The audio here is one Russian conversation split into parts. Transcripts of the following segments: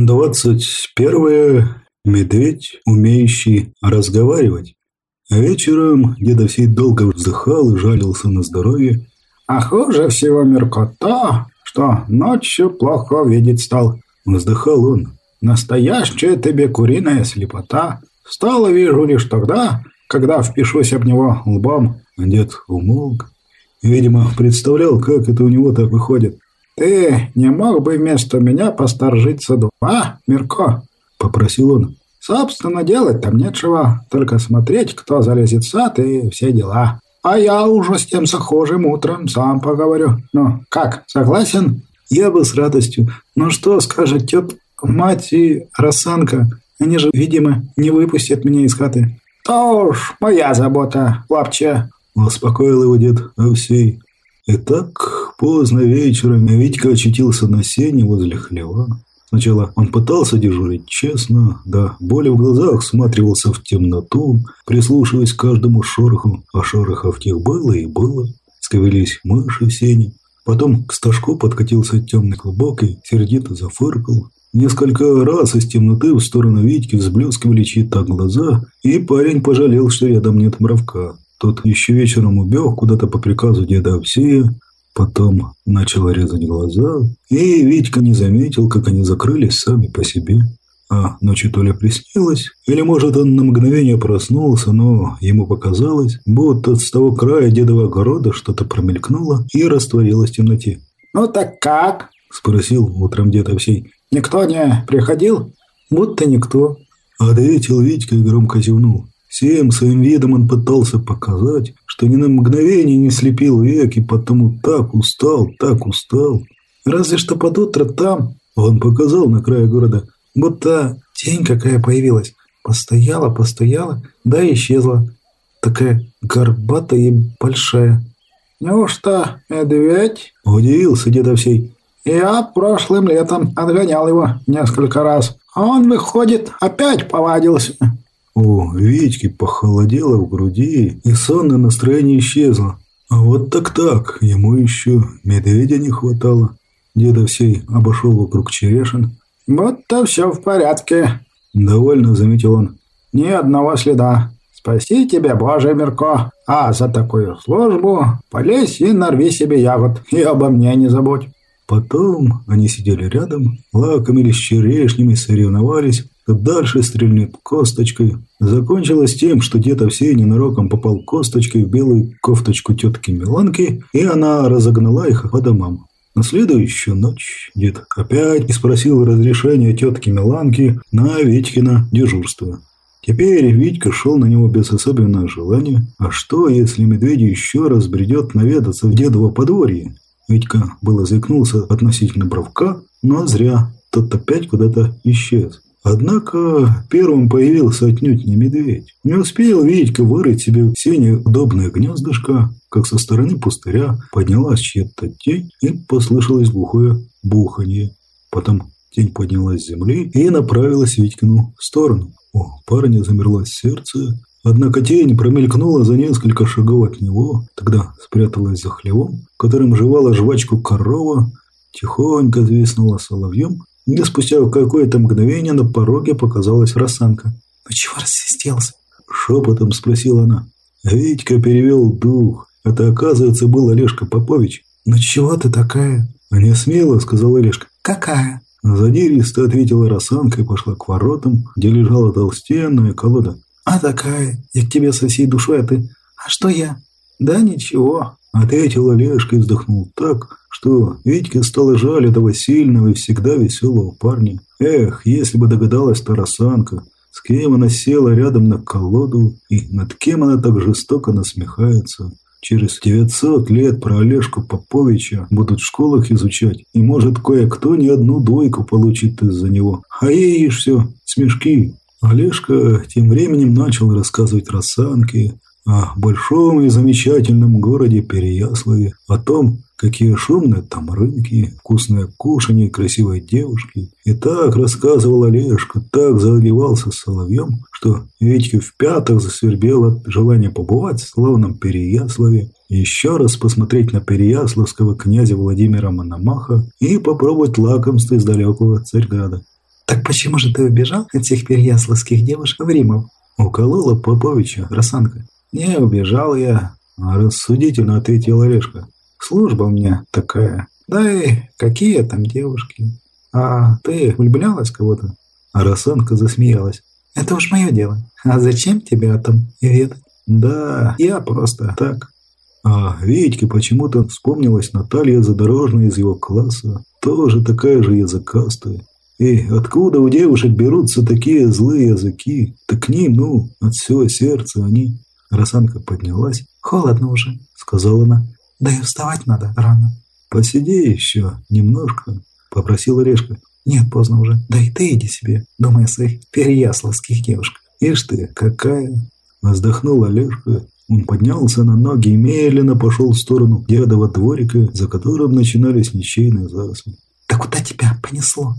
Двадцать первое. Медведь, умеющий разговаривать. Вечером дедовсей долго вздыхал и жалился на здоровье. А хуже всего, Мирко, то, что ночью плохо видеть стал. Вздыхал он. Настоящая тебе куриная слепота. Стало вижу лишь тогда, когда впишусь об него лбом. Дед умолк. Видимо, представлял, как это у него так выходит. «Ты не мог бы вместо меня посторжиться два, Мирко?» – попросил он. «Собственно, делать там нечего, только смотреть, кто залезет в сад и все дела. А я уже с тем сохожим утром сам поговорю. Ну, как, согласен?» «Я бы с радостью. Но что скажет тет, мать и Росанка? Они же, видимо, не выпустят меня из хаты». «То уж моя забота, лапча», – успокоил его дед Овсей. Итак, поздно вечером Витька очутился на сене возле хлева. Сначала он пытался дежурить честно, да боли в глазах всматривался в темноту, прислушиваясь к каждому шороху, а шорохов тех было и было. Сковелись мыши в сене. Потом к стажку подкатился темный клубок и сердито зафыркал. Несколько раз из темноты в сторону Витьки взблескивали чьи-то глаза, и парень пожалел, что рядом нет мравка. Тот еще вечером убег куда-то по приказу деда Овсея, потом начал резать глаза, и Витька не заметил, как они закрылись сами по себе. А ночью то ли приснилось, или, может, он на мгновение проснулся, но ему показалось, будто с того края дедового огорода что-то промелькнуло и растворилось в темноте. «Ну так как?» – спросил утром дед Овсей. «Никто не приходил?» «Будто никто», – ответил Витька и громко зевнул. Всем своим видом он пытался показать, что ни на мгновение не слепил веки, потому так устал, так устал. Разве что под утро там, он показал на крае города, будто тень какая появилась. Постояла, постояла, да исчезла. Такая горбатая и большая. «Неужто медведь?» – удивился дедовсей. «Я прошлым летом отгонял его несколько раз, а он, выходит, опять повадился». У Витьки похолодело в груди, и сонное настроение исчезло. А вот так-так, ему еще медведя не хватало. Деда всей обошел вокруг черешин. «Вот-то все в порядке», — довольно заметил он. «Ни одного следа. Спаси тебя, Боже, Мирко. А за такую службу полезь и нарви себе ягод, и обо мне не забудь». Потом они сидели рядом, лакомились черешнями, соревновались, дальше стрельнет косточкой. Закончилось тем, что дед Овсей ненароком попал косточкой в белую кофточку тетки Миланки, и она разогнала их по домам. На следующую ночь дед опять спросил разрешения тетки Миланки на Витькино дежурство. Теперь Витька шел на него без особенного желания. А что, если медведь еще раз бредет наведаться в дедово подворье? Витька было заикнулся относительно бровка, но зря, тот опять куда-то исчез. Однако первым появился отнюдь не медведь. Не успел Витька вырыть себе в сене удобное гнездышко, как со стороны пустыря поднялась чья-то тень и послышалось глухое буханье. Потом тень поднялась с земли и направилась в Витькину сторону. У парня замерло сердце, однако тень промелькнула за несколько шагов от него, тогда спряталась за хлевом, которым жевала жвачку корова, тихонько звиснула соловьем и спустя какое-то мгновение на пороге показалась Росанка. «Ну чего рассвистелся?» – шепотом спросила она. Витька перевел дух. Это, оказывается, был Олежка Попович. «Ну чего ты такая?» «Не смело», – сказал Олежка. «Какая?» Задиристо ответила Росанка и пошла к воротам, где лежала толстенная колода. «А такая, я к тебе со всей душой, а ты...» «А что я?» «Да ничего», — ответил Олежка и вздохнул так, что Витьке стало жаль этого сильного и всегда веселого парня. Эх, если бы догадалась Тарасанка, с кем она села рядом на колоду и над кем она так жестоко насмехается. Через 900 лет про Олежку Поповича будут в школах изучать, и, может, кое-кто не одну двойку получит из-за него. А ей все, смешки. Олежка тем временем начал рассказывать Росанке о большом и замечательном городе Переяславе, о том, какие шумные там рынки, вкусное кушанье, красивые девушки. И так рассказывал Олежка, так заливался соловьем, что Витьке в пятых засвербел от желания побывать в славном Переяславе, еще раз посмотреть на переяславского князя Владимира Мономаха и попробовать лакомство из далекого Царьграда. Так почему же ты убежал от всех переяславских девушек в Римов? Уколола Поповича Росанка. Не убежал я, рассудительно ответил Орешка. Служба у меня такая. Да и какие там девушки. А ты влюблялась кого-то? А Росанка засмеялась. Это уж мое дело. А зачем тебе о том ведать? Да, я просто так. А Витьке почему-то вспомнилась Наталья Задорожная из его класса, тоже такая же языкастая. И откуда у девушек берутся такие злые языки? Так к ним, ну, от всего сердца они... Росанка поднялась. «Холодно уже», — сказала она. «Да и вставать надо рано». «Посиди еще немножко», — попросила Решка. «Нет, поздно уже. Да и ты иди себе, думай о своих переяславских девушках». «Ишь ты, какая!» Вздохнула Лешка он поднялся на ноги и медленно пошел в сторону дедова дворика, за которым начинались ничейные заросли. «Да куда тебя понесло?»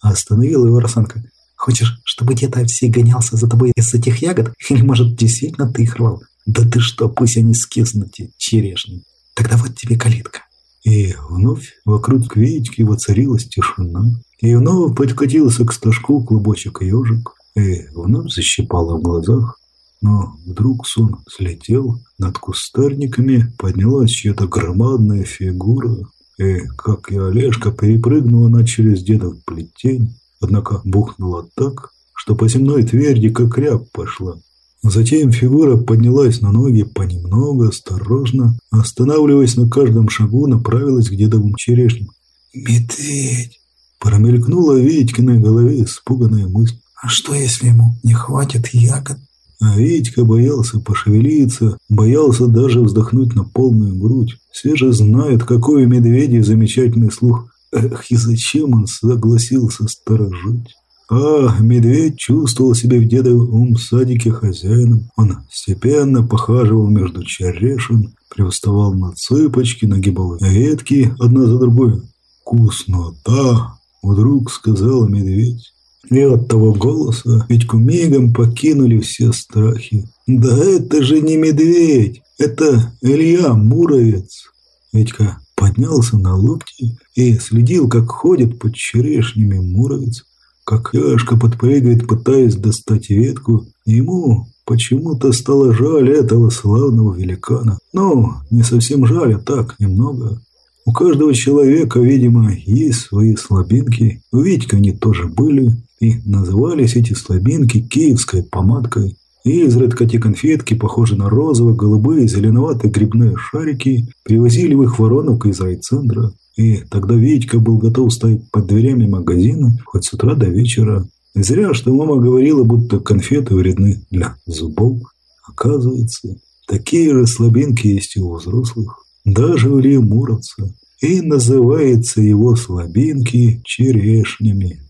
Остановила его Росанка. «Хочешь, чтобы дед Овсей гонялся за тобой из этих ягод? Или, может, действительно ты их рвал? Да ты что, пусть они скиснут, черешни. Тогда вот тебе калитка». И вновь вокруг Витьки воцарилась тишина. И вновь подкатился к стажку клубочек ежик. И вновь защипало в глазах. Но вдруг сон слетел, над кустарниками поднялась чья-то громадная фигура, и, как и Олежка, перепрыгнула она через дедов плетень, однако бухнула так, что по земной тверди как ряб пошла. Затем фигура поднялась на ноги понемногу, осторожно, останавливаясь на каждом шагу, направилась к дедовым черешням. «Медведь!» Промелькнула Витькиной голове испуганная мысль. «А что, если ему не хватит ягод?» А Витька боялся пошевелиться, боялся даже вздохнуть на полную грудь. Все же знают, какой у медведей замечательный слух. Эх, и зачем он согласился сторожить? А медведь чувствовал себя в дедовом садике хозяином. Он степенно похаживал между черешин, привставал на цыпочки, нагибал ветки одна за другой. «Вкуснота!» — вдруг сказал медведь. И от того голоса Витьку мигом покинули все страхи. «Да это же не медведь, это Илья Муровец!» Витька поднялся на локти и следил, как ходит под черешнями Муровец, как Яшка подпрыгивает, пытаясь достать ветку. Ему почему-то стало жаль этого славного великана. Ну, не совсем жаль, а так, немного. У каждого человека, видимо, есть свои слабинки. У Витька они тоже были. И назывались эти слабинки киевской помадкой. И изредка те конфетки, похожие на розовые, голубые, зеленоватые грибные шарики, привозили в их воронок из райцентра. И тогда Витька был готов стоять под дверями магазина хоть с утра до вечера. Зря, что мама говорила, будто конфеты вредны для зубов. Оказывается, такие же слабинки есть и у взрослых. Даже у Ильи Муромца. И называется его слабинки черешнями.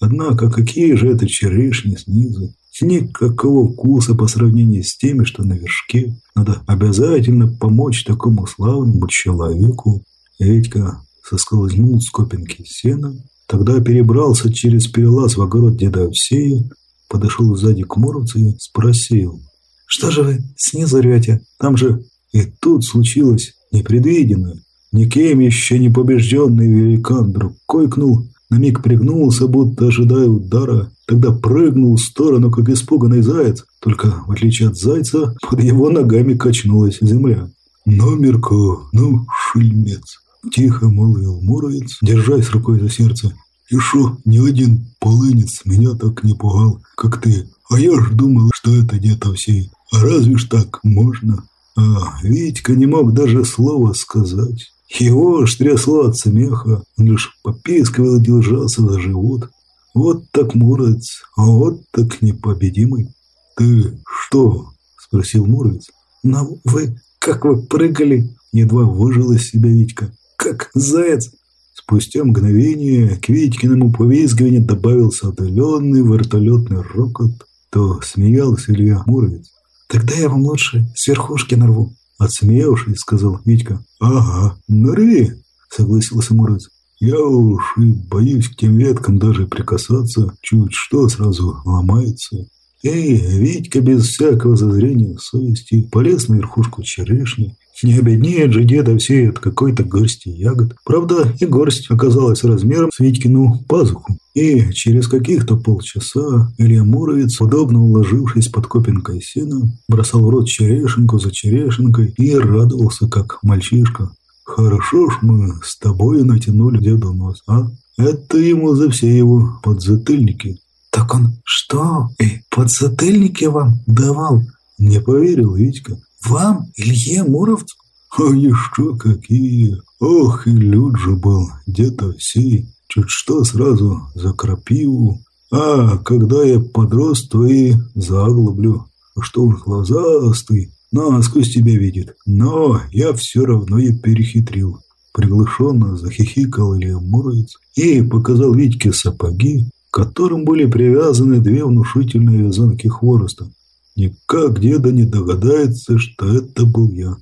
Однако какие же это черешни снизу? Никакого вкуса по сравнению с теми, что на вершке. Надо обязательно помочь такому славному человеку. Редька соскользнул с копинки сена, тогда перебрался через перелаз в огород деда Овсея, подошел сзади к Муромцу и спросил. «Что же вы снизу рвете? Там же...» И тут случилось непредвиденное. Никем еще не побежденный великан вдруг койкнул на миг пригнулся, будто ожидая удара, тогда прыгнул в сторону, как испуганный заяц, только, в отличие от зайца, под его ногами качнулась земля. «Номерка, ну, шельмец!» Тихо молвил Муровец, держась рукой за сердце. «И шо, ни один полынец меня так не пугал, как ты. А я ж думал, что это где-то все. А разве ж так можно?» А Витька не мог даже слова сказать. Его аж трясло от смеха, он лишь попискивал и держался за живот. Вот так Муромец, а вот так непобедимый. «Ты что?» – спросил Муромец. «Ну вы, как вы прыгали?» – едва выжил из себя Витька. «Как заяц!» Спустя мгновение к Витькиному повизгиванию добавился отдаленный вертолетный рокот. То смеялся Илья Муромец. «Тогда я вам лучше с верхушки нарву», Отсмеявшись, сказал Витька. «Ага, нырви!» Согласился Мороз. «Я уж и боюсь к тем веткам даже прикасаться. Чуть что сразу ломается». Эй, Витька без всякого зазрения совести полез на верхушку черешни Не обеднеет же деда все от какой-то горсти ягод. Правда, и горсть оказалась размером с Витькину пазуху. И через каких-то полчаса Илья Муровец, удобно уложившись под копинкой сена, бросал в рот черешенку за черешенкой и радовался, как мальчишка. «Хорошо ж мы с тобой натянули деду нос, а? Это ему за все его подзатыльники». «Так он что, и подзатыльники вам давал?» Не поверил Витька. Вам, Илье Муровцу? А еще какие! Ох, и люд же был, где-то сей, чуть что сразу за крапиву. А, когда я подрос, то и заглублю. А что уж глазастый, насквозь тебя видит. Но я все равно и перехитрил. Приглушенно захихикал Илья Муровец и показал Витьке сапоги, к которым были привязаны две внушительные вязанки хвороста. Никак деда не догадается, что это был я.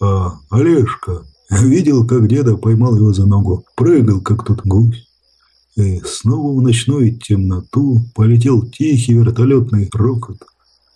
А Олежка видел, как деда поймал его за ногу, прыгал, как тот гусь. И снова в ночную темноту полетел тихий вертолетный рокот.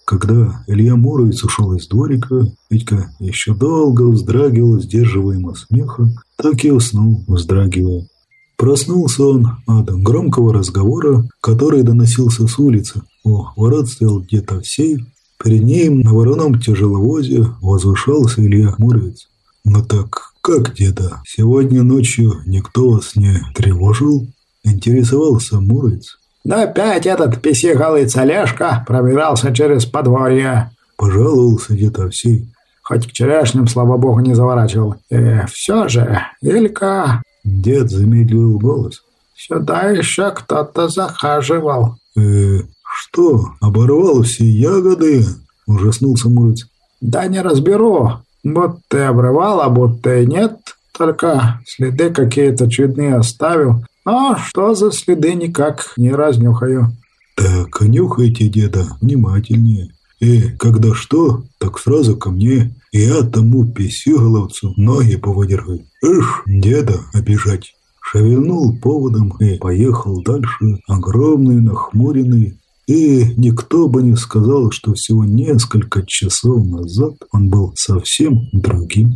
Когда Илья Муровец ушел из дворика, Витька еще долго вздрагивал, сдерживаемо смеха, так и уснул, вздрагивая. Проснулся он от громкого разговора, который доносился с улицы. О, ворот стоял где-то сейф, Перед ним на вороном тяжеловозе возвышался Илья Муровец. «Ну так как, деда, сегодня ночью никто вас не тревожил?» Интересовался Муровец. «Да опять этот писигалый Олежка пробирался через подворье!» Пожаловался дед Овсей. «Хоть к черешням, слава богу, не заворачивал. И все же, Илька...» Дед замедлил голос. «Сюда еще кто-то захаживал». «Э, «Что, оборвал все ягоды?» – ужаснулся Муриц. «Да не разберу. Будто и обрывал, а будто и нет. Только следы какие-то чудные оставил. А что за следы, никак не разнюхаю». «Так, нюхайте, деда, внимательнее. И когда что, так сразу ко мне. Я тому писюголовцу ноги поводергаю. Ишь, деда обижать». Шевельнул поводом и поехал дальше, огромный, нахмуренный, и никто бы не сказал, что всего несколько часов назад он был совсем другим.